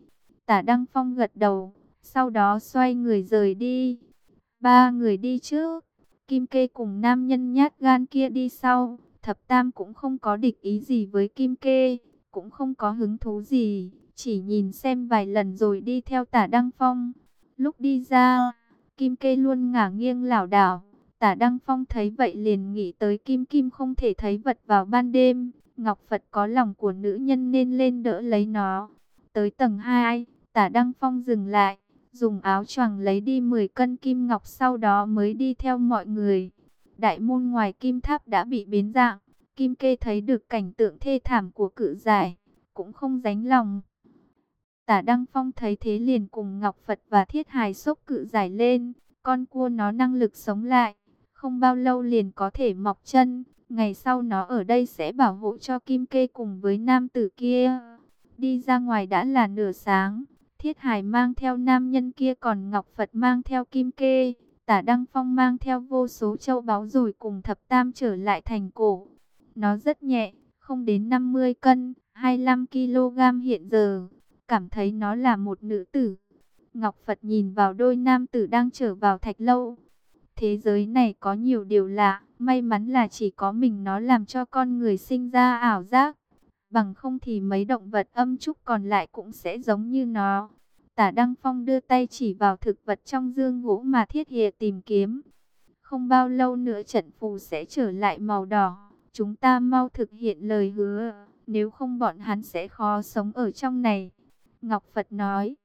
Tả Đăng Phong gật đầu, sau đó xoay người rời đi. Ba người đi trước, Kim Kê cùng nam nhân nhát gan kia đi sau. Thập Tam cũng không có địch ý gì với Kim Kê, cũng không có hứng thú gì, chỉ nhìn xem vài lần rồi đi theo tả Đăng Phong. Lúc đi ra, Kim Kê luôn ngả nghiêng lảo đảo. Tả Đăng Phong thấy vậy liền nghĩ tới Kim Kim không thể thấy vật vào ban đêm. Ngọc Phật có lòng của nữ nhân nên lên đỡ lấy nó. Tới tầng 2, tả Đăng Phong dừng lại, dùng áo choàng lấy đi 10 cân kim ngọc sau đó mới đi theo mọi người. Đại môn ngoài kim tháp đã bị biến dạng. Kim kê thấy được cảnh tượng thê thảm của cự giải. Cũng không dánh lòng. Tả Đăng Phong thấy thế liền cùng Ngọc Phật và Thiết Hài sốc cự giải lên. Con cua nó năng lực sống lại. Không bao lâu liền có thể mọc chân. Ngày sau nó ở đây sẽ bảo hộ cho Kim Kê cùng với nam tử kia. Đi ra ngoài đã là nửa sáng. Thiết Hải mang theo nam nhân kia còn Ngọc Phật mang theo Kim Kê. Tả Đăng Phong mang theo vô số châu báu rồi cùng thập tam trở lại thành cổ. Nó rất nhẹ, không đến 50 cân, 25 kg hiện giờ. Cảm thấy nó là một nữ tử. Ngọc Phật nhìn vào đôi nam tử đang trở vào thạch lâu. Thế giới này có nhiều điều lạ, may mắn là chỉ có mình nó làm cho con người sinh ra ảo giác. Bằng không thì mấy động vật âm trúc còn lại cũng sẽ giống như nó. Tả Đăng Phong đưa tay chỉ vào thực vật trong dương gỗ mà thiết hệ tìm kiếm. Không bao lâu nữa trận phù sẽ trở lại màu đỏ. Chúng ta mau thực hiện lời hứa, nếu không bọn hắn sẽ khó sống ở trong này. Ngọc Phật nói,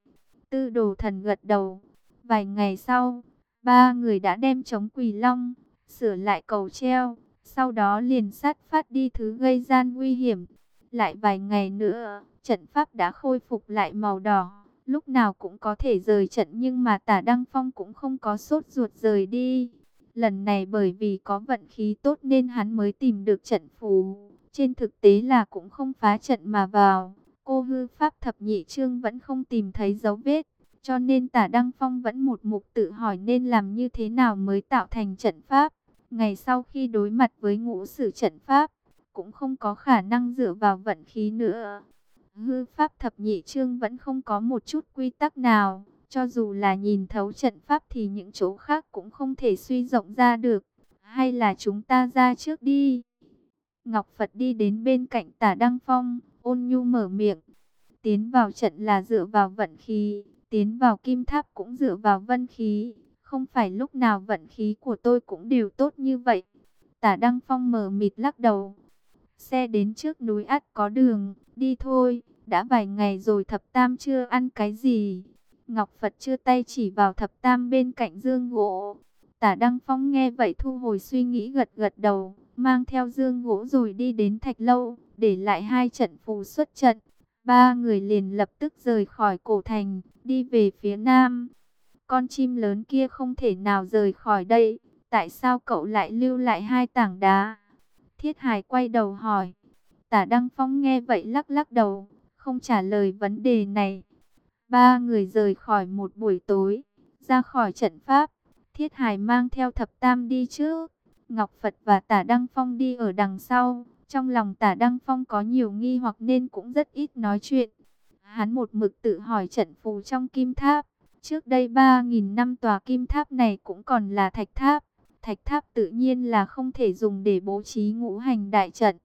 tư đồ thần gật đầu. Vài ngày sau, ba người đã đem chống quỳ long, sửa lại cầu treo. Sau đó liền sát phát đi thứ gây gian nguy hiểm. Lại vài ngày nữa, trận pháp đã khôi phục lại màu đỏ lúc nào cũng có thể rời trận nhưng mà tả Đăng Phong cũng không có sốt ruột rời đi. Lần này bởi vì có vận khí tốt nên hắn mới tìm được trận phù. Trên thực tế là cũng không phá trận mà vào. Cô hư pháp thập nhị trương vẫn không tìm thấy dấu vết. Cho nên tả Đăng Phong vẫn một mục tự hỏi nên làm như thế nào mới tạo thành trận pháp. Ngày sau khi đối mặt với ngũ sử trận pháp, cũng không có khả năng dựa vào vận khí nữa. Hư pháp thập nhị chương vẫn không có một chút quy tắc nào. Cho dù là nhìn thấu trận pháp thì những chỗ khác cũng không thể suy rộng ra được. Hay là chúng ta ra trước đi. Ngọc Phật đi đến bên cạnh tả Đăng Phong, ôn nhu mở miệng. Tiến vào trận là dựa vào vận khí, tiến vào kim tháp cũng dựa vào vân khí. Không phải lúc nào vận khí của tôi cũng đều tốt như vậy. Tả Đăng Phong mở mịt lắc đầu. Xe đến trước núi ắt có đường, đi thôi, đã vài ngày rồi thập tam chưa ăn cái gì. Ngọc Phật chưa tay chỉ vào thập tam bên cạnh dương gỗ. Tả Đăng Phong nghe vậy thu hồi suy nghĩ gật gật đầu, mang theo dương gỗ rồi đi đến thạch lâu, để lại hai trận phù xuất trận. Ba người liền lập tức rời khỏi cổ thành, đi về phía nam. Con chim lớn kia không thể nào rời khỏi đây, tại sao cậu lại lưu lại hai tảng đá? Thiết Hải quay đầu hỏi. Tả Đăng Phong nghe vậy lắc lắc đầu, không trả lời vấn đề này. Ba người rời khỏi một buổi tối, ra khỏi trận pháp. Thiết Hải mang theo thập tam đi trước. Ngọc Phật và Tả Đăng Phong đi ở đằng sau. Trong lòng Tả Đăng Phong có nhiều nghi hoặc nên cũng rất ít nói chuyện. Hắn một mực tự hỏi trận phù trong kim tháp. Trước đây 3.000 năm tòa kim tháp này cũng còn là thạch tháp. Thạch tháp tự nhiên là không thể dùng để bố trí ngũ hành đại trận.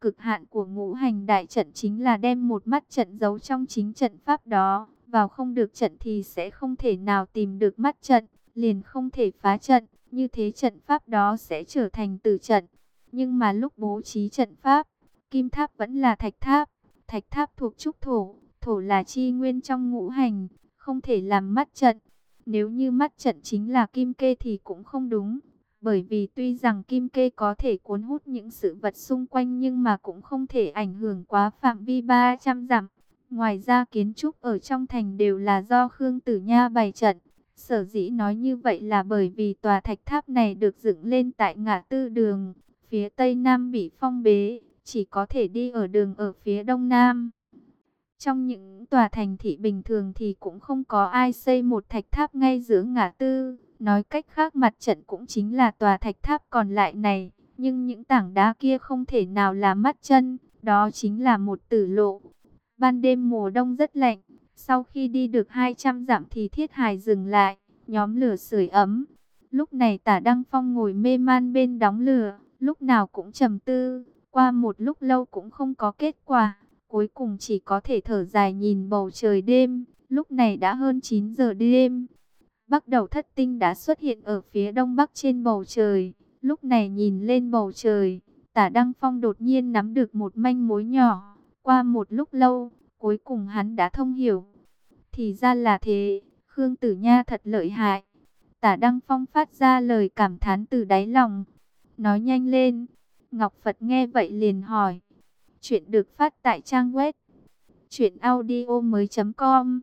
Cực hạn của ngũ hành đại trận chính là đem một mắt trận giấu trong chính trận pháp đó. Vào không được trận thì sẽ không thể nào tìm được mắt trận, liền không thể phá trận. Như thế trận pháp đó sẽ trở thành tử trận. Nhưng mà lúc bố trí trận pháp, kim tháp vẫn là thạch tháp. Thạch tháp thuộc trúc thổ, thổ là chi nguyên trong ngũ hành, không thể làm mắt trận. Nếu như mắt trận chính là kim kê thì cũng không đúng. Bởi vì tuy rằng kim kê có thể cuốn hút những sự vật xung quanh nhưng mà cũng không thể ảnh hưởng quá phạm vi 300 dặm. Ngoài ra kiến trúc ở trong thành đều là do Khương Tử Nha bày trận. Sở dĩ nói như vậy là bởi vì tòa thạch tháp này được dựng lên tại ngã tư đường, phía tây nam bị phong bế, chỉ có thể đi ở đường ở phía đông nam. Trong những tòa thành thị bình thường thì cũng không có ai xây một thạch tháp ngay giữa ngã tư. Nói cách khác, mặt trận cũng chính là tòa thạch tháp còn lại này. Nhưng những tảng đá kia không thể nào là mắt chân. Đó chính là một tử lộ. Ban đêm mùa đông rất lạnh. Sau khi đi được 200 dặm thì thiết hài dừng lại. Nhóm lửa sưởi ấm. Lúc này tả Đăng Phong ngồi mê man bên đóng lửa. Lúc nào cũng trầm tư. Qua một lúc lâu cũng không có kết quả. Cuối cùng chỉ có thể thở dài nhìn bầu trời đêm. Lúc này đã hơn 9 giờ đêm. Bắc đầu thất tinh đã xuất hiện ở phía đông bắc trên bầu trời. Lúc này nhìn lên bầu trời, tả Đăng Phong đột nhiên nắm được một manh mối nhỏ. Qua một lúc lâu, cuối cùng hắn đã thông hiểu. Thì ra là thế, Khương Tử Nha thật lợi hại. Tả Đăng Phong phát ra lời cảm thán từ đáy lòng. Nói nhanh lên. Ngọc Phật nghe vậy liền hỏi. Chuyện được phát tại trang web. Chuyện audio mới.com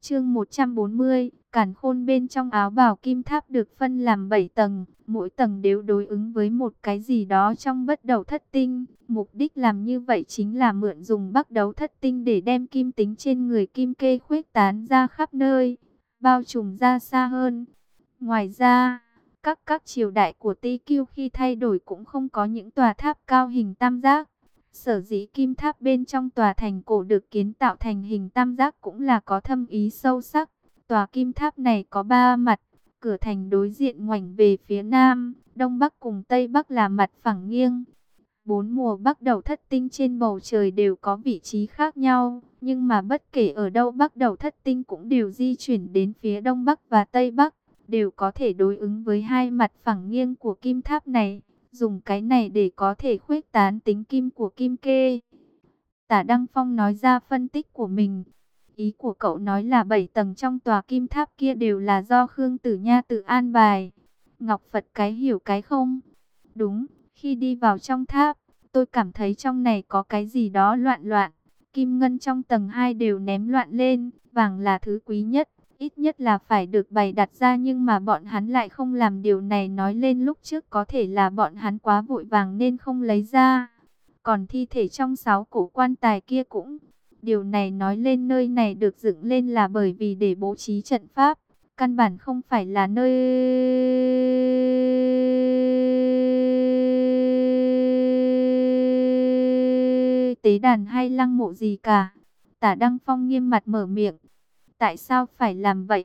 Chương 140 Cản khôn bên trong áo bào kim tháp được phân làm 7 tầng, mỗi tầng đều đối ứng với một cái gì đó trong bất đầu thất tinh. Mục đích làm như vậy chính là mượn dùng bắt đấu thất tinh để đem kim tính trên người kim kê khuếch tán ra khắp nơi, bao trùm ra xa hơn. Ngoài ra, các các triều đại của Ti Kiêu khi thay đổi cũng không có những tòa tháp cao hình tam giác. Sở dĩ kim tháp bên trong tòa thành cổ được kiến tạo thành hình tam giác cũng là có thâm ý sâu sắc. Tòa kim tháp này có ba mặt, cửa thành đối diện ngoảnh về phía nam, đông bắc cùng tây bắc là mặt phẳng nghiêng. Bốn mùa bắt đầu thất tinh trên bầu trời đều có vị trí khác nhau, nhưng mà bất kể ở đâu bắt đầu thất tinh cũng đều di chuyển đến phía đông bắc và tây bắc, đều có thể đối ứng với hai mặt phẳng nghiêng của kim tháp này, dùng cái này để có thể khuếch tán tính kim của kim kê. Tả Đăng Phong nói ra phân tích của mình, Ý của cậu nói là bảy tầng trong tòa kim tháp kia đều là do Khương Tử Nha tự an bài. Ngọc Phật cái hiểu cái không? Đúng, khi đi vào trong tháp, tôi cảm thấy trong này có cái gì đó loạn loạn. Kim ngân trong tầng 2 đều ném loạn lên, vàng là thứ quý nhất, ít nhất là phải được bày đặt ra nhưng mà bọn hắn lại không làm điều này nói lên lúc trước có thể là bọn hắn quá vội vàng nên không lấy ra. Còn thi thể trong sáu cổ quan tài kia cũng, Điều này nói lên nơi này được dựng lên là bởi vì để bố trí trận pháp. Căn bản không phải là nơi tế đàn hay lăng mộ gì cả. Tả Đăng Phong nghiêm mặt mở miệng. Tại sao phải làm vậy?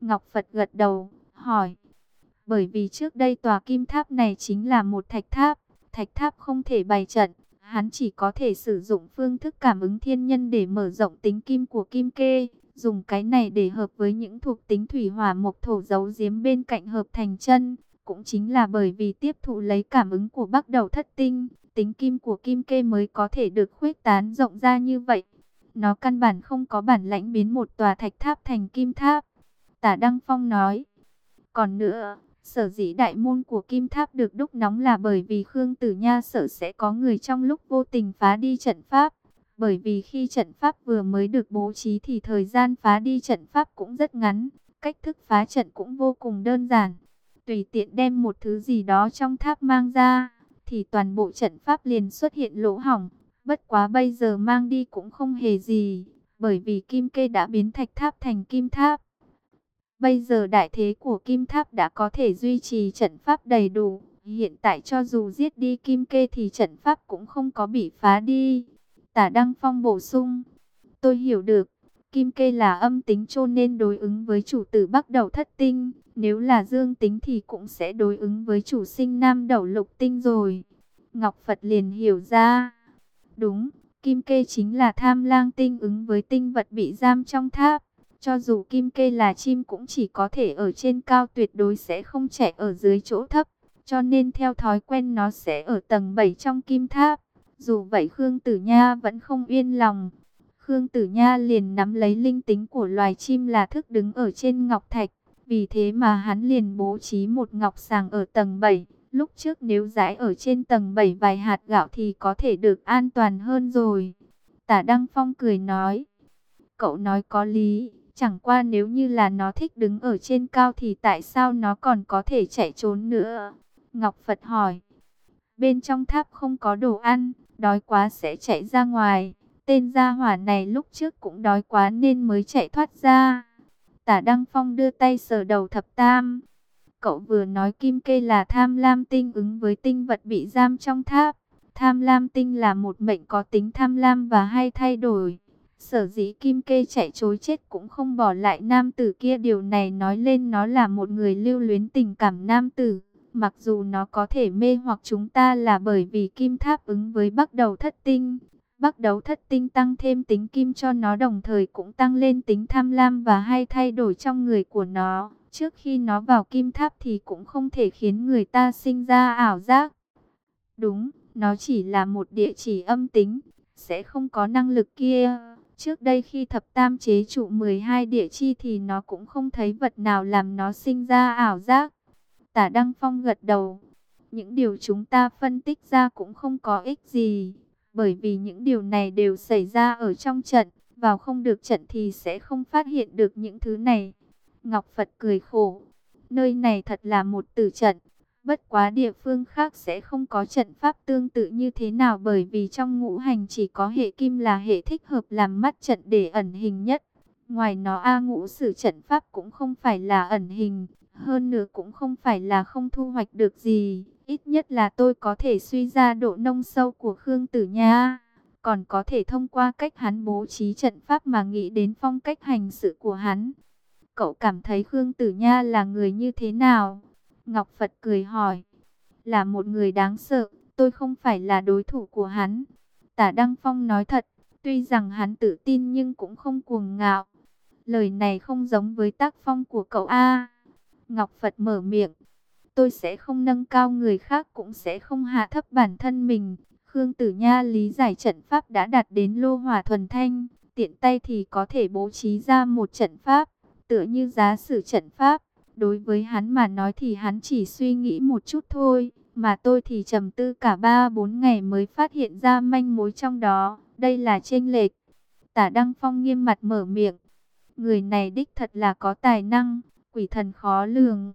Ngọc Phật gật đầu, hỏi. Bởi vì trước đây tòa kim tháp này chính là một thạch tháp. Thạch tháp không thể bày trận. Hắn chỉ có thể sử dụng phương thức cảm ứng thiên nhân để mở rộng tính kim của kim kê. Dùng cái này để hợp với những thuộc tính thủy hỏa mộc thổ giấu giếm bên cạnh hợp thành chân. Cũng chính là bởi vì tiếp thụ lấy cảm ứng của bắt đầu thất tinh. Tính kim của kim kê mới có thể được khuếch tán rộng ra như vậy. Nó căn bản không có bản lãnh biến một tòa thạch tháp thành kim tháp. Tả Đăng Phong nói. Còn nữa, sở dĩ đại môn của kim tháp được đúc nóng là bởi vì Khương Tử Nha sợ sẽ có người trong lúc vô tình phá đi trận pháp. Bởi vì khi trận pháp vừa mới được bố trí thì thời gian phá đi trận pháp cũng rất ngắn. Cách thức phá trận cũng vô cùng đơn giản. Tùy tiện đem một thứ gì đó trong tháp mang ra, thì toàn bộ trận pháp liền xuất hiện lỗ hỏng. Bất quá bây giờ mang đi cũng không hề gì, bởi vì kim kê đã biến thạch tháp thành kim tháp. Bây giờ đại thế của kim tháp đã có thể duy trì trận pháp đầy đủ. Hiện tại cho dù giết đi kim kê thì trận pháp cũng không có bị phá đi. Tả Đăng Phong bổ sung. Tôi hiểu được, kim kê là âm tính cho nên đối ứng với chủ tử bắt đầu thất tinh. Nếu là dương tính thì cũng sẽ đối ứng với chủ sinh nam đầu lục tinh rồi. Ngọc Phật liền hiểu ra. Đúng, kim kê chính là tham lang tinh ứng với tinh vật bị giam trong tháp. Cho dù kim kê là chim cũng chỉ có thể ở trên cao tuyệt đối sẽ không chạy ở dưới chỗ thấp. Cho nên theo thói quen nó sẽ ở tầng 7 trong kim tháp. Dù vậy Khương Tử Nha vẫn không yên lòng. Khương Tử Nha liền nắm lấy linh tính của loài chim là thức đứng ở trên ngọc thạch. Vì thế mà hắn liền bố trí một ngọc sàng ở tầng 7. Lúc trước nếu rãi ở trên tầng 7 vài hạt gạo thì có thể được an toàn hơn rồi. Tả Đăng Phong cười nói. Cậu nói có lý, chẳng qua nếu như là nó thích đứng ở trên cao thì tại sao nó còn có thể chạy trốn nữa? Ngọc Phật hỏi. Bên trong tháp không có đồ ăn, đói quá sẽ chạy ra ngoài. Tên gia hỏa này lúc trước cũng đói quá nên mới chạy thoát ra. Tả Đăng Phong đưa tay sờ đầu thập tam. Cậu vừa nói kim kê là tham lam tinh ứng với tinh vật bị giam trong tháp. Tham lam tinh là một mệnh có tính tham lam và hay thay đổi. Sở dĩ kim kê chạy chối chết cũng không bỏ lại nam tử kia. Điều này nói lên nó là một người lưu luyến tình cảm nam tử. Mặc dù nó có thể mê hoặc chúng ta là bởi vì kim tháp ứng với bắt đầu thất tinh. Bắt đầu thất tinh tăng thêm tính kim cho nó đồng thời cũng tăng lên tính tham lam và hay thay đổi trong người của nó. Trước khi nó vào kim tháp thì cũng không thể khiến người ta sinh ra ảo giác. Đúng, nó chỉ là một địa chỉ âm tính, sẽ không có năng lực kia. Trước đây khi thập tam chế trụ 12 địa chi thì nó cũng không thấy vật nào làm nó sinh ra ảo giác. Tả Đăng Phong gật đầu. Những điều chúng ta phân tích ra cũng không có ích gì. Bởi vì những điều này đều xảy ra ở trong trận. Vào không được trận thì sẽ không phát hiện được những thứ này. Ngọc Phật cười khổ. Nơi này thật là một tử trận. Bất quá địa phương khác sẽ không có trận pháp tương tự như thế nào bởi vì trong ngũ hành chỉ có hệ kim là hệ thích hợp làm mắt trận để ẩn hình nhất. Ngoài nó A ngũ sử trận pháp cũng không phải là ẩn hình, hơn nữa cũng không phải là không thu hoạch được gì. Ít nhất là tôi có thể suy ra độ nông sâu của Khương Tử Nha. Còn có thể thông qua cách hắn bố trí trận pháp mà nghĩ đến phong cách hành sự của hắn. Cậu cảm thấy Khương Tử Nha là người như thế nào? Ngọc Phật cười hỏi. Là một người đáng sợ, tôi không phải là đối thủ của hắn. Tả Đăng Phong nói thật, tuy rằng hắn tự tin nhưng cũng không cuồng ngạo. Lời này không giống với tác phong của cậu A. Ngọc Phật mở miệng. Tôi sẽ không nâng cao người khác cũng sẽ không hạ thấp bản thân mình. Khương Tử Nha lý giải trận pháp đã đạt đến lô hỏa thuần thanh. Tiện tay thì có thể bố trí ra một trận pháp tựa như giá sử trận pháp. Đối với hắn mà nói thì hắn chỉ suy nghĩ một chút thôi, mà tôi thì trầm tư cả 3-4 ngày mới phát hiện ra manh mối trong đó. Đây là chênh lệch. Tả Đăng Phong nghiêm mặt mở miệng. Người này đích thật là có tài năng, quỷ thần khó lường.